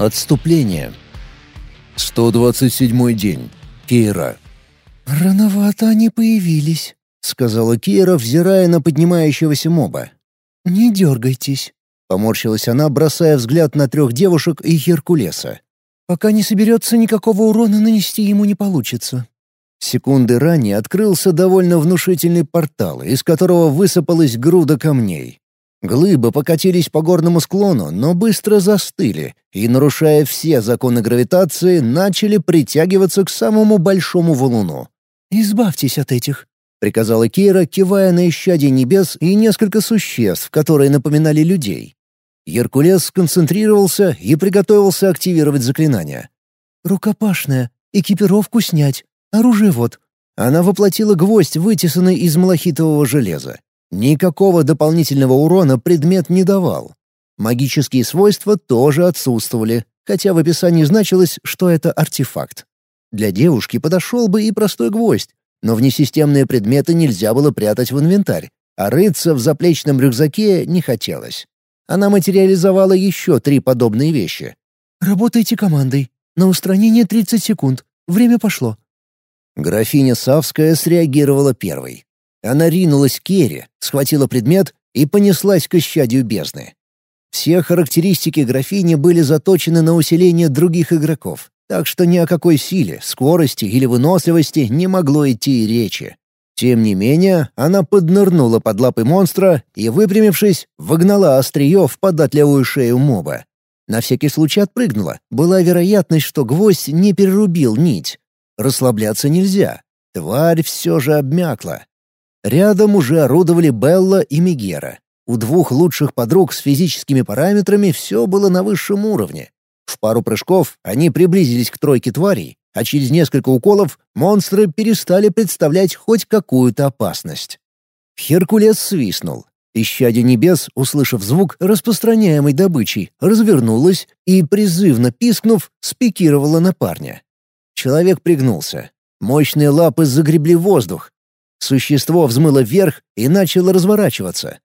Отступление. 127 день. Кейра. «Рановато они появились», — сказала Кейра, взирая на поднимающегося моба. «Не дергайтесь», — поморщилась она, бросая взгляд на трех девушек и Геркулеса. «Пока не соберется, никакого урона нанести ему не получится». Секунды ранее открылся довольно внушительный портал, из которого высыпалась груда камней. Глыбы покатились по горному склону, но быстро застыли и, нарушая все законы гравитации, начали притягиваться к самому большому валуну. «Избавьтесь от этих», — приказала Кира, кивая на исчадие небес и несколько существ, которые напоминали людей. Геркулес сконцентрировался и приготовился активировать заклинание. «Рукопашная. Экипировку снять. Оружие вот». Она воплотила гвоздь, вытесанный из малахитового железа. Никакого дополнительного урона предмет не давал. Магические свойства тоже отсутствовали, хотя в описании значилось, что это артефакт. Для девушки подошел бы и простой гвоздь, но внесистемные предметы нельзя было прятать в инвентарь, а рыться в заплечном рюкзаке не хотелось. Она материализовала еще три подобные вещи. «Работайте командой. На устранение 30 секунд. Время пошло». Графиня Савская среагировала первой. Она ринулась к Керри, схватила предмет и понеслась к исчадию бездны. Все характеристики графини были заточены на усиление других игроков, так что ни о какой силе, скорости или выносливости не могло идти и речи. Тем не менее, она поднырнула под лапы монстра и, выпрямившись, вогнала острие в податливую шею моба. На всякий случай отпрыгнула. Была вероятность, что гвоздь не перерубил нить. Расслабляться нельзя. Тварь все же обмякла, Рядом уже орудовали Белла и Мегера. У двух лучших подруг с физическими параметрами все было на высшем уровне. В пару прыжков они приблизились к тройке тварей, а через несколько уколов монстры перестали представлять хоть какую-то опасность. Херкулес свистнул. Исчадие небес, услышав звук распространяемой добычей, развернулась и, призывно пискнув, спикировала на парня. Человек пригнулся. Мощные лапы загребли воздух, Существо взмыло вверх и начало разворачиваться.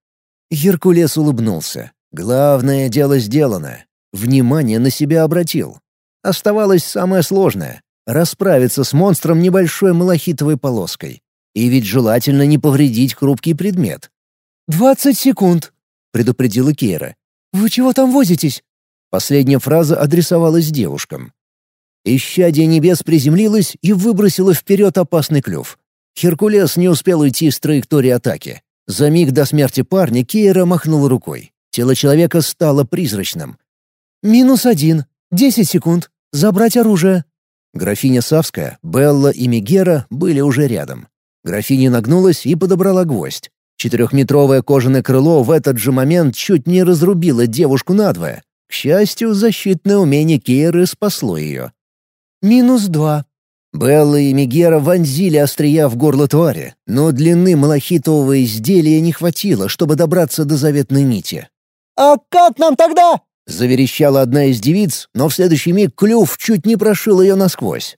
Геркулес улыбнулся. Главное дело сделано. Внимание на себя обратил. Оставалось самое сложное — расправиться с монстром небольшой малахитовой полоской. И ведь желательно не повредить хрупкий предмет. «Двадцать секунд», — предупредила Кейра. «Вы чего там возитесь?» Последняя фраза адресовалась девушкам. Исчадие небес приземлилось и выбросило вперед опасный клюв. Херкулес не успел уйти с траектории атаки. За миг до смерти парня Кейра махнула рукой. Тело человека стало призрачным. «Минус один. Десять секунд. Забрать оружие». Графиня Савская, Белла и Мегера были уже рядом. Графиня нагнулась и подобрала гвоздь. Четырехметровое кожаное крыло в этот же момент чуть не разрубило девушку надвое. К счастью, защитное умение Кейры спасло ее. «Минус два. Белла и Мегера вонзили острия в горло твари, но длины малахитового изделия не хватило, чтобы добраться до заветной нити. «А как нам тогда?» — заверещала одна из девиц, но в следующий миг клюв чуть не прошил ее насквозь.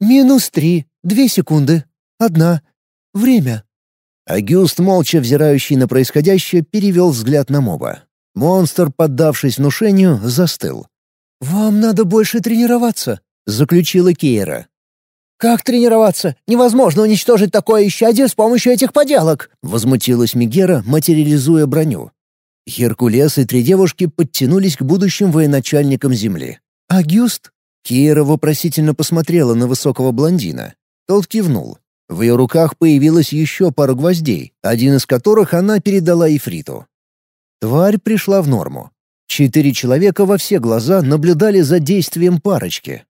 «Минус три, две секунды, одна. Время». Агюст, молча взирающий на происходящее, перевел взгляд на моба. Монстр, поддавшись внушению, застыл. «Вам надо больше тренироваться», — заключила Кейра. «Как тренироваться? Невозможно уничтожить такое исчадие с помощью этих поделок!» — возмутилась Мегера, материализуя броню. Геркулес и три девушки подтянулись к будущим военачальникам Земли. «Агюст?» Кира вопросительно посмотрела на высокого блондина. Тот кивнул. В ее руках появилась еще пара гвоздей, один из которых она передала Ифриту. Тварь пришла в норму. Четыре человека во все глаза наблюдали за действием парочки.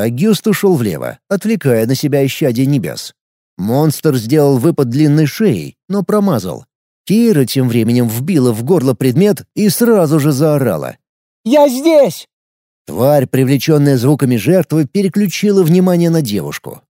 Агюст ушел влево, отвлекая на себя исчадие небес. Монстр сделал выпад длинной шеей, но промазал. Кира тем временем вбила в горло предмет и сразу же заорала. «Я здесь!» Тварь, привлеченная звуками жертвы, переключила внимание на девушку.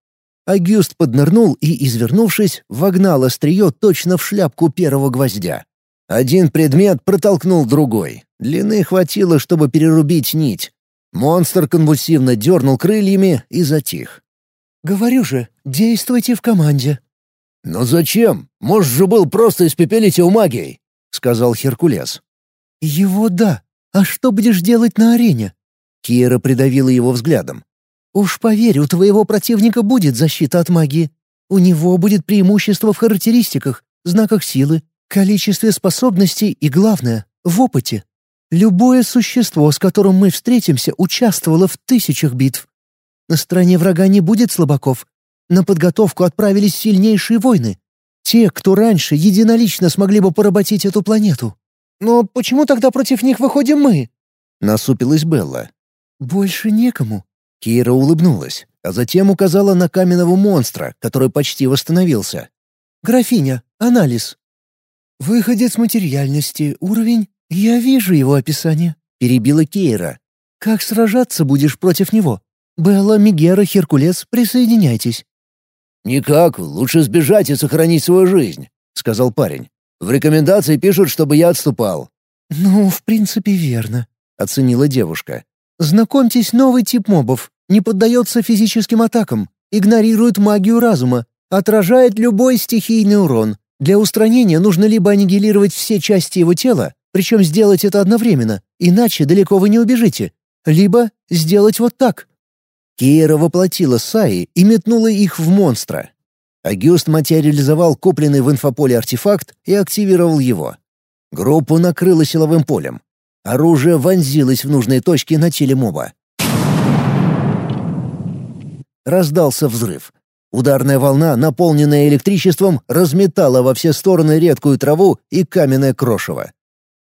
Агюст поднырнул и, извернувшись, вогнал острие точно в шляпку первого гвоздя. Один предмет протолкнул другой. Длины хватило, чтобы перерубить нить, Монстр конвульсивно дернул крыльями и затих. «Говорю же, действуйте в команде». «Но зачем? Может же был просто испепелить его магией», — сказал Херкулес. «Его да. А что будешь делать на арене?» Кира придавила его взглядом. «Уж поверь, у твоего противника будет защита от магии. У него будет преимущество в характеристиках, знаках силы, количестве способностей и, главное, в опыте. Любое существо, с которым мы встретимся, участвовало в тысячах битв. На стороне врага не будет слабаков. На подготовку отправились сильнейшие войны. Те, кто раньше единолично смогли бы поработить эту планету. Но почему тогда против них выходим мы?» Насупилась Белла. «Больше некому». Кира улыбнулась, а затем указала на каменного монстра, который почти восстановился. «Графиня, анализ». «Выходец материальности, уровень «Я вижу его описание», — перебила Кейра. «Как сражаться будешь против него? Белла, Мигера, Херкулес, присоединяйтесь». «Никак, лучше сбежать и сохранить свою жизнь», — сказал парень. «В рекомендации пишут, чтобы я отступал». «Ну, в принципе, верно», — оценила девушка. «Знакомьтесь, новый тип мобов. Не поддается физическим атакам, игнорирует магию разума, отражает любой стихийный урон. Для устранения нужно либо аннигилировать все части его тела, причем сделать это одновременно, иначе далеко вы не убежите. Либо сделать вот так». Киера воплотила Саи и метнула их в монстра. Агюст материализовал купленный в инфополе артефакт и активировал его. Группу накрыло силовым полем. Оружие вонзилось в нужные точки на теле моба. Раздался взрыв. Ударная волна, наполненная электричеством, разметала во все стороны редкую траву и каменное крошево.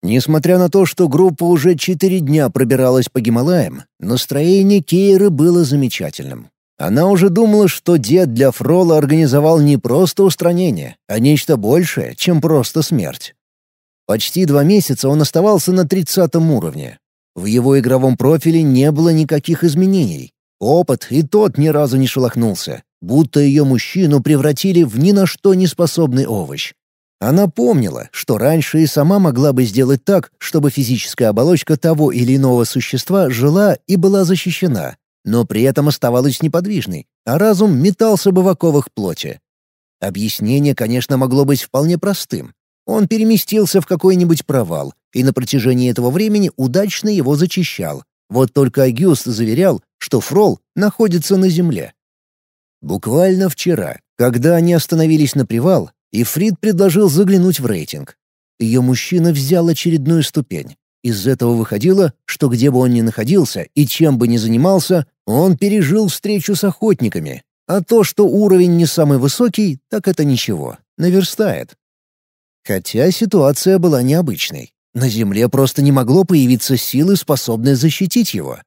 Несмотря на то, что группа уже четыре дня пробиралась по Гималаям, настроение Кейры было замечательным. Она уже думала, что дед для Фрола организовал не просто устранение, а нечто большее, чем просто смерть. Почти два месяца он оставался на тридцатом уровне. В его игровом профиле не было никаких изменений. Опыт и тот ни разу не шелохнулся, будто ее мужчину превратили в ни на что не способный овощ. Она помнила, что раньше и сама могла бы сделать так, чтобы физическая оболочка того или иного существа жила и была защищена, но при этом оставалась неподвижной, а разум метался бы в оковах плоти. Объяснение, конечно, могло быть вполне простым. Он переместился в какой-нибудь провал, и на протяжении этого времени удачно его зачищал. Вот только Агюст заверял, что Фрол находится на земле. Буквально вчера, когда они остановились на привал, и Фрид предложил заглянуть в рейтинг. Ее мужчина взял очередную ступень. Из этого выходило, что где бы он ни находился и чем бы ни занимался, он пережил встречу с охотниками. А то, что уровень не самый высокий, так это ничего, наверстает. Хотя ситуация была необычной. На Земле просто не могло появиться силы, способные защитить его.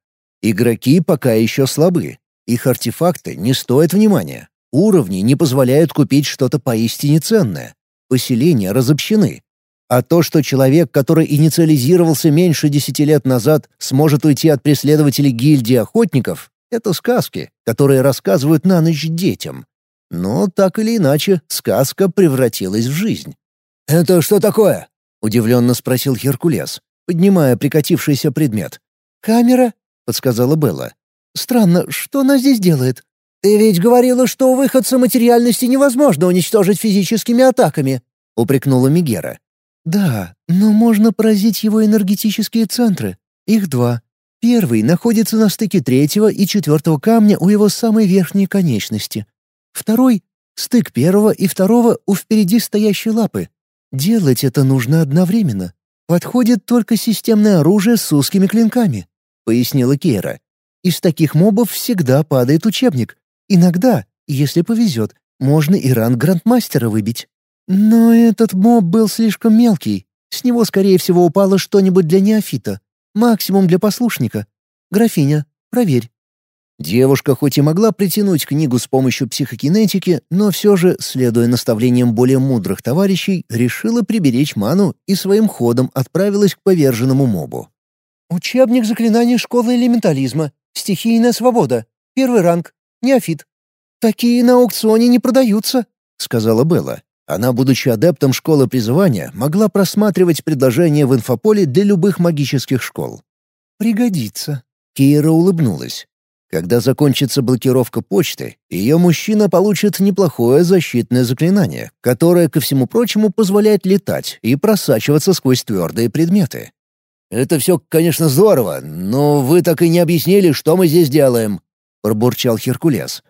Игроки пока еще слабы. Их артефакты не стоят внимания. Уровни не позволяют купить что-то поистине ценное. Поселения разобщены. А то, что человек, который инициализировался меньше десяти лет назад, сможет уйти от преследователей гильдии охотников, это сказки, которые рассказывают на ночь детям. Но так или иначе, сказка превратилась в жизнь. «Это что такое?» — удивленно спросил Геркулес, поднимая прикатившийся предмет. «Камера?» — подсказала Белла. «Странно, что она здесь делает?» «Ты ведь говорила, что выходца материальности невозможно уничтожить физическими атаками», — упрекнула Мигера. «Да, но можно поразить его энергетические центры. Их два. Первый находится на стыке третьего и четвертого камня у его самой верхней конечности. Второй — стык первого и второго у впереди стоящей лапы. Делать это нужно одновременно. Подходит только системное оружие с узкими клинками», — пояснила Кейра. «Из таких мобов всегда падает учебник, Иногда, если повезет, можно и ранг грандмастера выбить. Но этот моб был слишком мелкий. С него, скорее всего, упало что-нибудь для неофита. Максимум для послушника. Графиня, проверь. Девушка хоть и могла притянуть книгу с помощью психокинетики, но все же, следуя наставлениям более мудрых товарищей, решила приберечь ману и своим ходом отправилась к поверженному мобу. «Учебник заклинаний школы элементализма. Стихийная свобода. Первый ранг. Неофит. Такие на аукционе не продаются», — сказала Белла. Она, будучи адептом школы призывания, могла просматривать предложения в инфополе для любых магических школ. «Пригодится». Кира улыбнулась. Когда закончится блокировка почты, ее мужчина получит неплохое защитное заклинание, которое, ко всему прочему, позволяет летать и просачиваться сквозь твердые предметы. Это все, конечно, здорово, но вы так и не объяснили, что мы здесь делаем», — пробурчал Херкулес.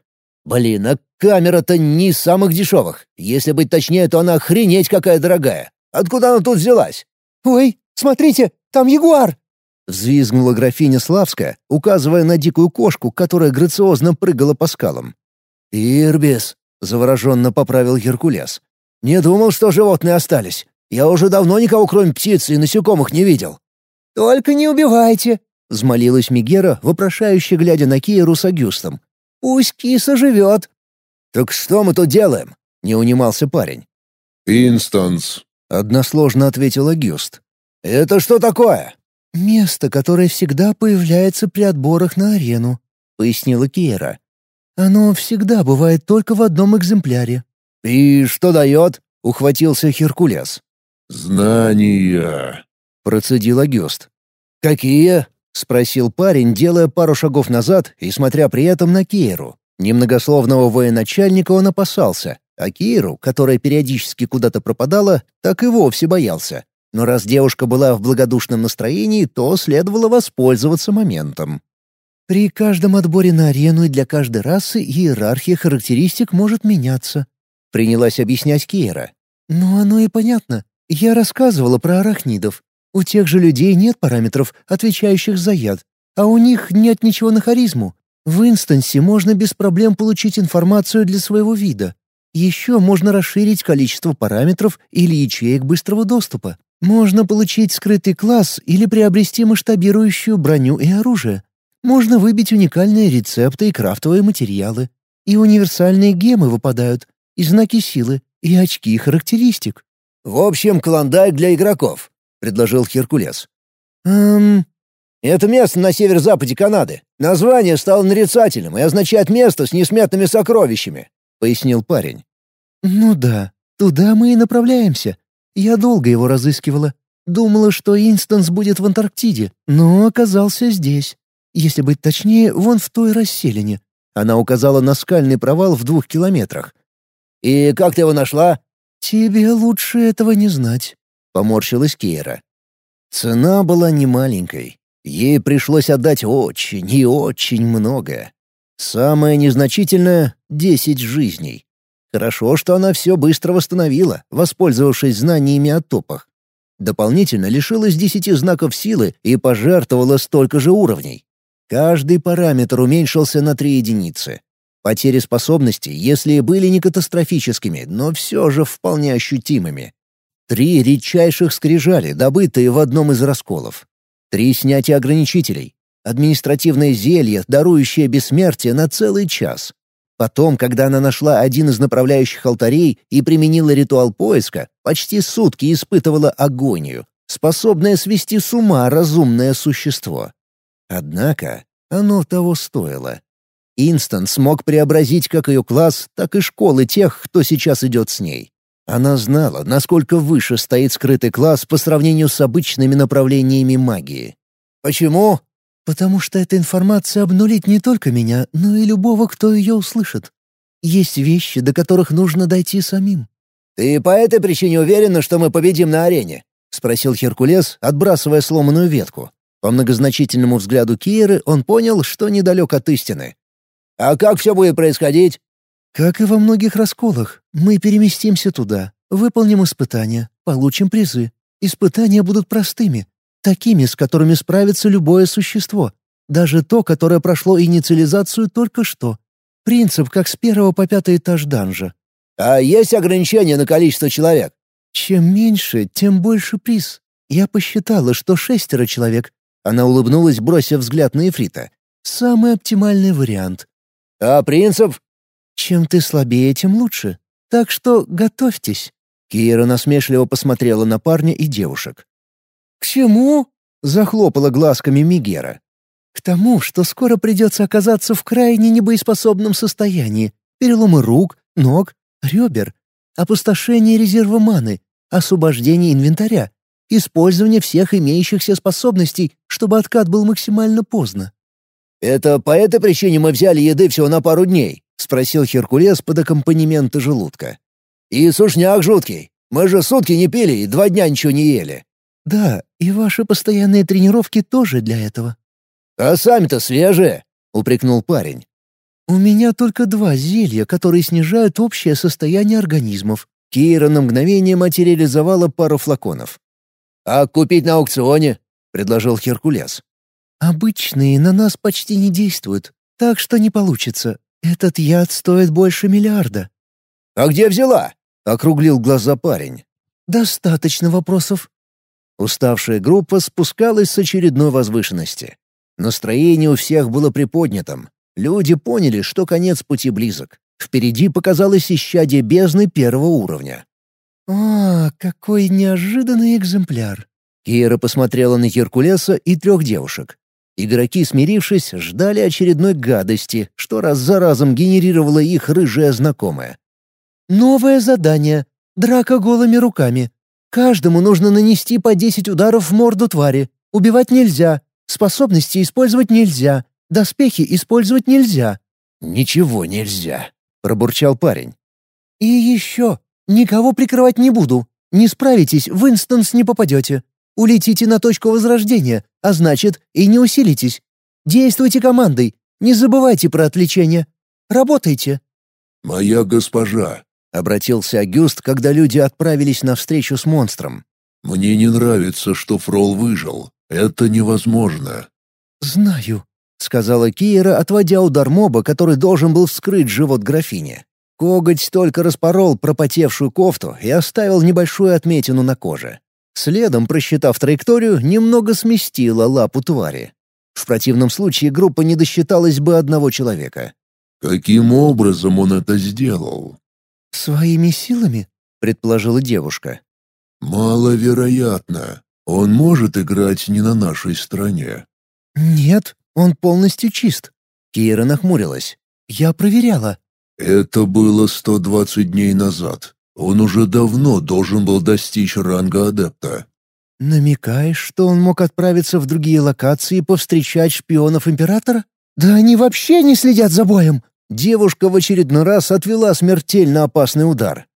«Блин, а камера-то не из самых дешевых. Если быть точнее, то она охренеть какая дорогая. Откуда она тут взялась?» «Ой, смотрите, там ягуар!» Взвизгнула графиня Славская, указывая на дикую кошку, которая грациозно прыгала по скалам. «Ирбис», — завороженно поправил Геркулес. «Не думал, что животные остались. Я уже давно никого, кроме птиц и насекомых, не видел». «Только не убивайте», — взмолилась Мигера, вопрошающе глядя на Киеру с Агюстом. «Пусть киса живет». «Так что мы тут делаем?» — не унимался парень. «Инстанс», — односложно ответил Агюст. «Это что такое?» «Место, которое всегда появляется при отборах на арену», — пояснила Киера. «Оно всегда бывает только в одном экземпляре». «И что дает?» — ухватился Херкулес. «Знания», — процедил Агюст. «Какие?» — спросил парень, делая пару шагов назад и смотря при этом на Киеру. Немногословного военачальника он опасался, а Киеру, которая периодически куда-то пропадала, так и вовсе боялся. Но раз девушка была в благодушном настроении, то следовало воспользоваться моментом. «При каждом отборе на арену и для каждой расы иерархия характеристик может меняться», — принялась объяснять Кейра. «Но оно и понятно. Я рассказывала про арахнидов. У тех же людей нет параметров, отвечающих за яд, а у них нет ничего на харизму. В инстансе можно без проблем получить информацию для своего вида. Еще можно расширить количество параметров или ячеек быстрого доступа. Можно получить скрытый класс или приобрести масштабирующую броню и оружие. Можно выбить уникальные рецепты и крафтовые материалы. И универсальные гемы выпадают, и знаки силы, и очки характеристик. «В общем, клондайк для игроков», — предложил Херкулес. «Эм...» «Это место на северо-западе Канады. Название стало нарицательным и означает место с несметными сокровищами», — пояснил парень. «Ну да, туда мы и направляемся. Я долго его разыскивала. Думала, что Инстанс будет в Антарктиде, но оказался здесь. Если быть точнее, вон в той расселине». Она указала на скальный провал в двух километрах. «И как ты его нашла?» «Тебе лучше этого не знать», — поморщилась Киера. Цена была немаленькой. Ей пришлось отдать очень и очень много. Самое незначительное — десять жизней. Хорошо, что она все быстро восстановила, воспользовавшись знаниями о топах. Дополнительно лишилась десяти знаков силы и пожертвовала столько же уровней. Каждый параметр уменьшился на три единицы. Потери способностей, если и были не катастрофическими, но все же вполне ощутимыми. Три редчайших скрижали, добытые в одном из расколов. Три снятия ограничителей. Административное зелье, дарующее бессмертие на целый час. Потом, когда она нашла один из направляющих алтарей и применила ритуал поиска, почти сутки испытывала агонию, способное свести с ума разумное существо. Однако оно того стоило. Инстан смог преобразить как ее класс, так и школы тех, кто сейчас идет с ней. Она знала, насколько выше стоит скрытый класс по сравнению с обычными направлениями магии. «Почему?» Потому что эта информация обнулит не только меня, но и любого, кто ее услышит. Есть вещи, до которых нужно дойти самим». «Ты по этой причине уверена, что мы победим на арене?» — спросил Херкулес, отбрасывая сломанную ветку. По многозначительному взгляду Киеры он понял, что недалек от истины. «А как все будет происходить?» «Как и во многих расколах. Мы переместимся туда, выполним испытания, получим призы. Испытания будут простыми, Такими, с которыми справится любое существо. Даже то, которое прошло инициализацию только что. Принцип как с первого по пятый этаж данжа. А есть ограничения на количество человек? Чем меньше, тем больше приз. Я посчитала, что шестеро человек. Она улыбнулась, бросив взгляд на Эфрита. Самый оптимальный вариант. А принцип? Чем ты слабее, тем лучше. Так что готовьтесь. Кира насмешливо посмотрела на парня и девушек. «К чему?» — захлопала глазками Мигера. «К тому, что скоро придется оказаться в крайне небоеспособном состоянии. Переломы рук, ног, ребер, опустошение резерва маны, освобождение инвентаря, использование всех имеющихся способностей, чтобы откат был максимально поздно». «Это по этой причине мы взяли еды всего на пару дней?» — спросил Херкулес под аккомпанемент желудка. «И сушняк жуткий. Мы же сутки не пили и два дня ничего не ели». Да, и ваши постоянные тренировки тоже для этого. А сами-то свежие, упрекнул парень. У меня только два зелья, которые снижают общее состояние организмов. Кира на мгновение материализовала пару флаконов. «А купить на аукционе?» — предложил Херкулес. «Обычные на нас почти не действуют, так что не получится. Этот яд стоит больше миллиарда». «А где взяла?» — округлил глаза парень. «Достаточно вопросов». Уставшая группа спускалась с очередной возвышенности. Настроение у всех было приподнятым. Люди поняли, что конец пути близок. Впереди показалось исчадие бездны первого уровня. «А, какой неожиданный экземпляр!» Кира посмотрела на Геркулеса и трех девушек. Игроки, смирившись, ждали очередной гадости, что раз за разом генерировала их рыжая знакомая. «Новое задание. Драка голыми руками. Каждому нужно нанести по 10 ударов в морду твари. Убивать нельзя. Способности использовать нельзя. Доспехи использовать нельзя». «Ничего нельзя», — пробурчал парень. «И еще. Никого прикрывать не буду. Не справитесь, в инстанс не попадете. Улетите на точку возрождения, а значит, и не усилитесь. Действуйте командой. Не забывайте про отвлечение. Работайте». «Моя госпожа», — обратился Агюст, когда люди отправились на встречу с монстром. «Мне не нравится, что Фрол выжил. Это невозможно». «Знаю», — сказала Кира, отводя удар моба, который должен был вскрыть живот графини. Коготь только распорол пропотевшую кофту и оставил небольшую отметину на коже. Следом, просчитав траекторию, немного сместила лапу твари. В противном случае группа не досчиталась бы одного человека. «Каким образом он это сделал?» «Своими силами», — предположила девушка. «Маловероятно. Он может играть не на нашей стороне». «Нет, он полностью чист». Кира нахмурилась. «Я проверяла». «Это было 120 дней назад. Он уже давно должен был достичь ранга адепта». «Намекаешь, что он мог отправиться в другие локации и повстречать шпионов Императора? Да они вообще не следят за боем!» Девушка в очередной раз отвела смертельно опасный удар.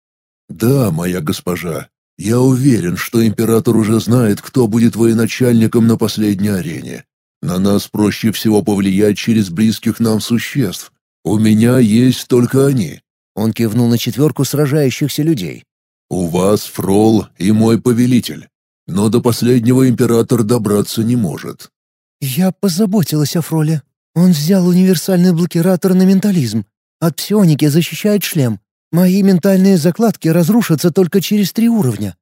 «Да, моя госпожа, я уверен, что Император уже знает, кто будет военачальником на последней арене. На нас проще всего повлиять через близких нам существ. У меня есть только они. Он кивнул на четверку сражающихся людей. «У вас Фрол и мой повелитель. Но до последнего император добраться не может». «Я позаботилась о Фроле. Он взял универсальный блокиратор на ментализм. От псионики защищает шлем. Мои ментальные закладки разрушатся только через три уровня».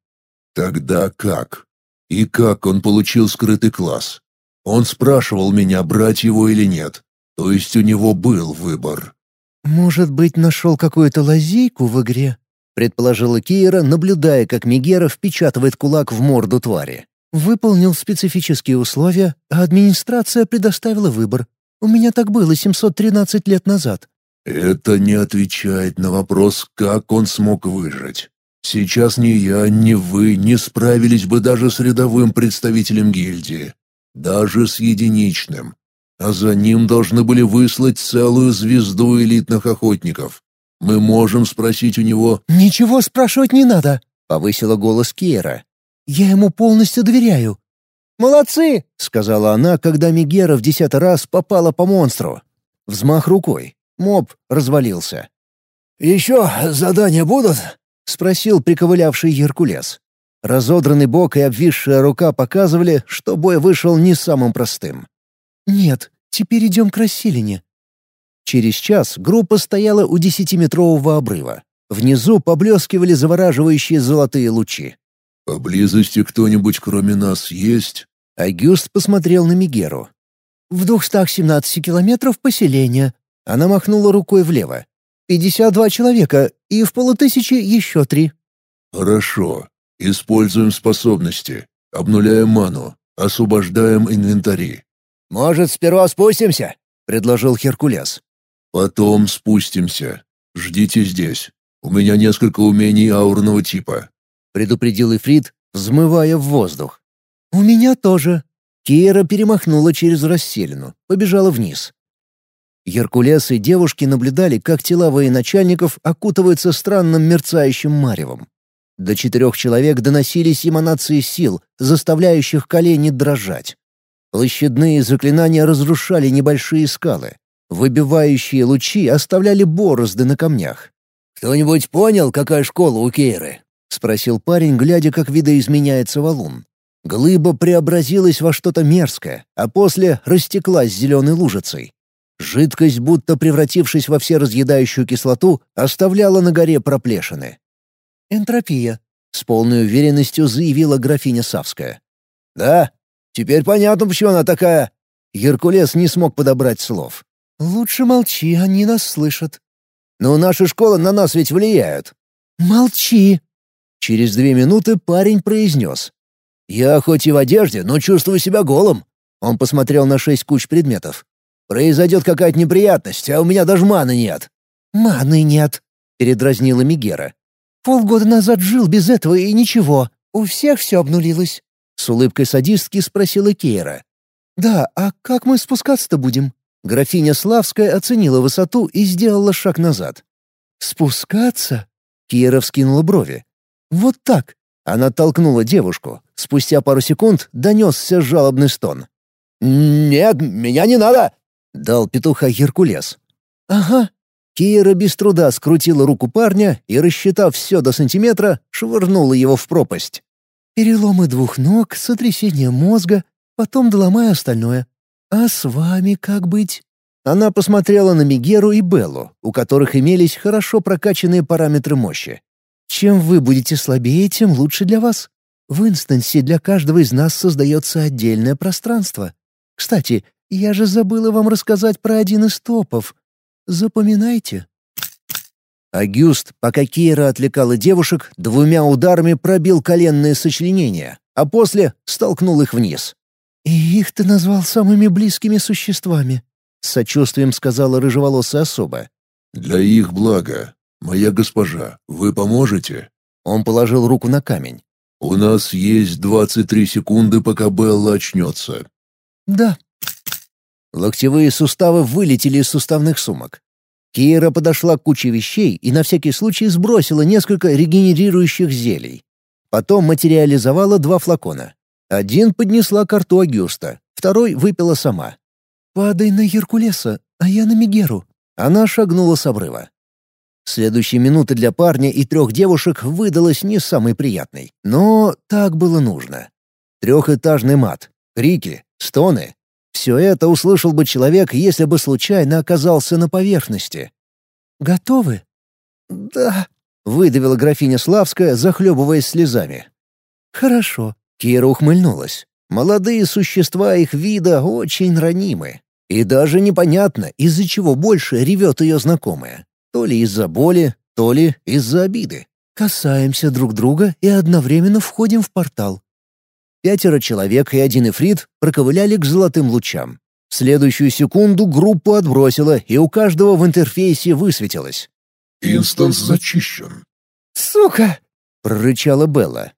«Тогда как? И как он получил скрытый класс? Он спрашивал меня, брать его или нет. То есть у него был выбор». «Может быть, нашел какую-то лазейку в игре?» — предположила Кира, наблюдая, как Мегера впечатывает кулак в морду твари. «Выполнил специфические условия, а администрация предоставила выбор. У меня так было 713 лет назад». «Это не отвечает на вопрос, как он смог выжить. Сейчас ни я, ни вы не справились бы даже с рядовым представителем гильдии. Даже с единичным а за ним должны были выслать целую звезду элитных охотников. Мы можем спросить у него...» «Ничего спрашивать не надо», — повысила голос Киера. «Я ему полностью доверяю». «Молодцы!» — сказала она, когда Мегера в десятый раз попала по монстру. Взмах рукой. Моб развалился. «Еще задания будут?» — спросил приковылявший Геркулес. Разодранный бок и обвисшая рука показывали, что бой вышел не самым простым. «Нет, теперь идем к расселине». Через час группа стояла у десятиметрового обрыва. Внизу поблескивали завораживающие золотые лучи. «Поблизости кто-нибудь кроме нас есть?» Агюст посмотрел на Мигеру. «В двухстах семнадцати километров поселения». Она махнула рукой влево. «Пятьдесят два человека, и в полутысячи еще три». «Хорошо. Используем способности. Обнуляем ману. Освобождаем инвентари. «Может, сперва спустимся?» — предложил Херкулес. «Потом спустимся. Ждите здесь. У меня несколько умений аурного типа», — предупредил Ифрит, взмывая в воздух. «У меня тоже». Кира перемахнула через расселину, побежала вниз. Геркулес и девушки наблюдали, как тела военачальников окутываются странным мерцающим маревом. До четырех человек доносились эманации сил, заставляющих колени дрожать. Площадные заклинания разрушали небольшие скалы. Выбивающие лучи оставляли борозды на камнях. «Кто-нибудь понял, какая школа у Кейры?» — спросил парень, глядя, как видоизменяется валун. Глыба преобразилась во что-то мерзкое, а после растеклась зеленой лужицей. Жидкость, будто превратившись во всеразъедающую кислоту, оставляла на горе проплешины. «Энтропия», — с полной уверенностью заявила графиня Савская. «Да, теперь понятно, почему она такая...» Геркулес не смог подобрать слов. «Лучше молчи, они нас слышат». «Но наши школы на нас ведь влияют». «Молчи!» Через две минуты парень произнес. «Я хоть и в одежде, но чувствую себя голым». Он посмотрел на шесть куч предметов. «Произойдет какая-то неприятность, а у меня даже маны нет». «Маны нет», — передразнила Мигера. «Полгода назад жил без этого и ничего. У всех все обнулилось». С улыбкой садистки спросила Кейра. «Да, а как мы спускаться-то будем?» Графиня Славская оценила высоту и сделала шаг назад. «Спускаться?» Кира вскинула брови. «Вот так!» Она толкнула девушку. Спустя пару секунд донесся жалобный стон. «Нет, меня не надо!» — дал петуха Геркулес. «Ага». Кира без труда скрутила руку парня и, рассчитав все до сантиметра, швырнула его в пропасть. «Переломы двух ног, сотрясение мозга, потом доломай остальное. А с вами как быть?» Она посмотрела на Мигеру и Беллу, у которых имелись хорошо прокачанные параметры мощи. «Чем вы будете слабее, тем лучше для вас. В инстансе для каждого из нас создается отдельное пространство. Кстати, я же забыла вам рассказать про один из топов. Запоминайте». Агюст, пока Кейра отвлекала девушек, двумя ударами пробил коленные сочленения, а после столкнул их вниз. «И их ты назвал самыми близкими существами», — с сочувствием сказала рыжеволосая особа. «Для их блага. Моя госпожа, вы поможете?» Он положил руку на камень. «У нас есть двадцать три секунды, пока Белла очнется». «Да». Локтевые суставы вылетели из суставных сумок. Кира подошла к куче вещей и на всякий случай сбросила несколько регенерирующих зелий. Потом материализовала два флакона. Один поднесла к рту Агюста, второй выпила сама. «Падай на Геркулеса, а я на Мегеру». Она шагнула с обрыва. Следующие минуты для парня и трех девушек выдалась не самой приятной. Но так было нужно. Трехэтажный мат, крики, стоны. Все это услышал бы человек, если бы случайно оказался на поверхности. «Готовы?» «Да», — выдавила графиня Славская, захлебываясь слезами. «Хорошо. Кира ухмыльнулась. Молодые существа их вида очень ранимы. И даже непонятно, из-за чего больше ревет ее знакомая. То ли из-за боли, то ли из-за обиды. Касаемся друг друга и одновременно входим в портал. Пятеро человек и один ифрит проковыляли к золотым лучам. В следующую секунду группу отбросило, и у каждого в интерфейсе высветилось. «Инстанс зачищен». «Сука!» — прорычала Белла.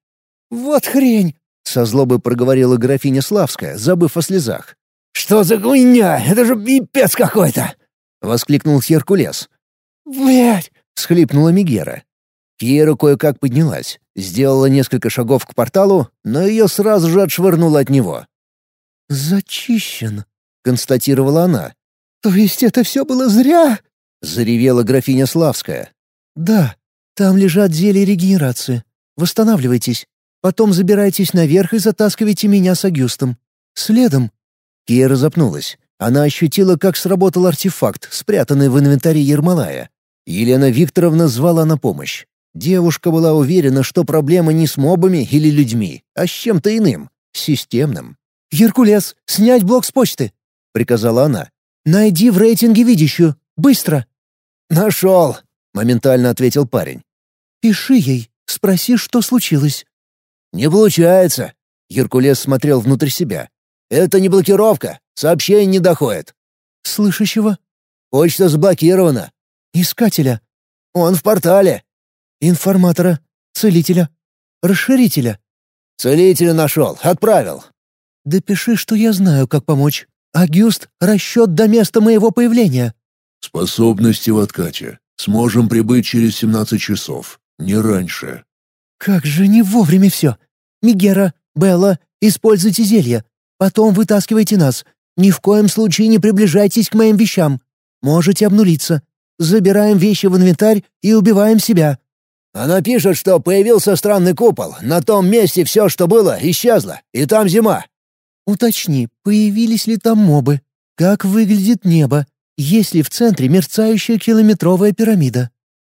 «Вот хрень!» Со злобой проговорила графиня Славская, забыв о слезах. «Что за хуйня? Это же пипец какой-то!» — воскликнул Херкулес. «Блядь!» — схлипнула Мигера. Кьера кое-как поднялась, сделала несколько шагов к порталу, но ее сразу же отшвырнуло от него. «Зачищен», — констатировала она. «То есть это все было зря?» — заревела графиня Славская. «Да, там лежат зелья регенерации. Восстанавливайтесь. Потом забирайтесь наверх и затаскивайте меня с Агюстом. Следом». Кира запнулась. Она ощутила, как сработал артефакт, спрятанный в инвентаре Ермолая. Елена Викторовна звала на помощь. Девушка была уверена, что проблема не с мобами или людьми, а с чем-то иным, системным. «Геркулес, снять блок с почты!» — приказала она. «Найди в рейтинге видящую. Быстро!» «Нашел!» — моментально ответил парень. «Пиши ей. Спроси, что случилось». «Не получается!» — Геркулес смотрел внутрь себя. «Это не блокировка. Сообщение не доходит». «Слышащего?» «Почта заблокирована». «Искателя?» «Он в портале». «Информатора? Целителя? Расширителя?» «Целителя нашел. Отправил». «Допиши, что я знаю, как помочь. Агюст — расчет до места моего появления». «Способности в откате. Сможем прибыть через 17 часов. Не раньше». «Как же не вовремя все! Мигера, Белла, используйте зелье. Потом вытаскивайте нас. Ни в коем случае не приближайтесь к моим вещам. Можете обнулиться. Забираем вещи в инвентарь и убиваем себя». «Она пишет, что появился странный купол. На том месте все, что было, исчезло. И там зима». «Уточни, появились ли там мобы? Как выглядит небо? Есть ли в центре мерцающая километровая пирамида?»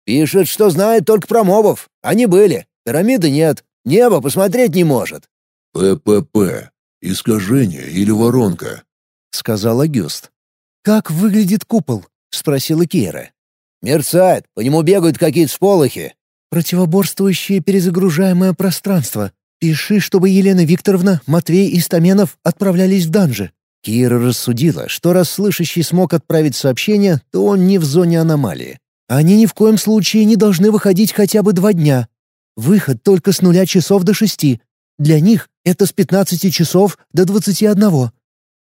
«Пишет, что знает только про мобов. Они были. Пирамиды нет. Небо посмотреть не может». «ППП. Искажение или воронка?» — сказал Агюст. «Как выглядит купол?» — спросила Кира. «Мерцает, по нему бегают какие-то сполохи». «Противоборствующее перезагружаемое пространство. Пиши, чтобы Елена Викторовна, Матвей и Стаменов отправлялись в данжи». Кира рассудила, что раз слышащий смог отправить сообщение, то он не в зоне аномалии. «Они ни в коем случае не должны выходить хотя бы два дня. Выход только с нуля часов до шести. Для них это с пятнадцати часов до двадцати одного».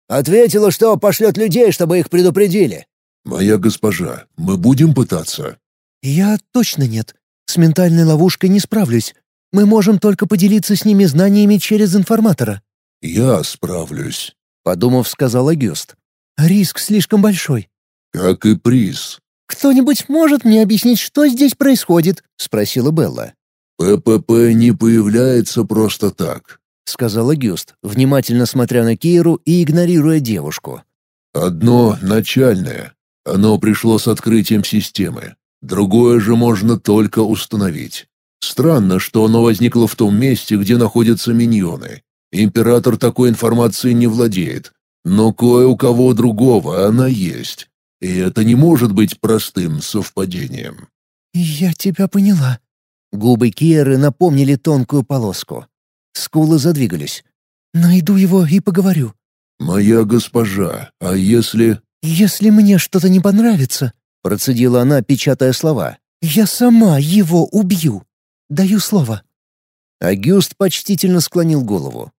«Ответила, что пошлет людей, чтобы их предупредили». «Моя госпожа, мы будем пытаться?» «Я точно нет. С ментальной ловушкой не справлюсь. Мы можем только поделиться с ними знаниями через информатора». «Я справлюсь», — подумав, сказал Агюст. «Риск слишком большой». «Как и приз». «Кто-нибудь может мне объяснить, что здесь происходит?» — спросила Белла. «ППП не появляется просто так», — сказал Агюст, внимательно смотря на Кейру и игнорируя девушку. «Одно начальное. Оно пришло с открытием системы. Другое же можно только установить. Странно, что оно возникло в том месте, где находятся миньоны. Император такой информацией не владеет, но кое у кого другого она есть. И это не может быть простым совпадением. «Я тебя поняла». Губы Киеры напомнили тонкую полоску. Скулы задвигались. «Найду его и поговорю». «Моя госпожа, а если...» «Если мне что-то не понравится...» Процедила она, печатая слова. «Я сама его убью. Даю слово». Агюст почтительно склонил голову.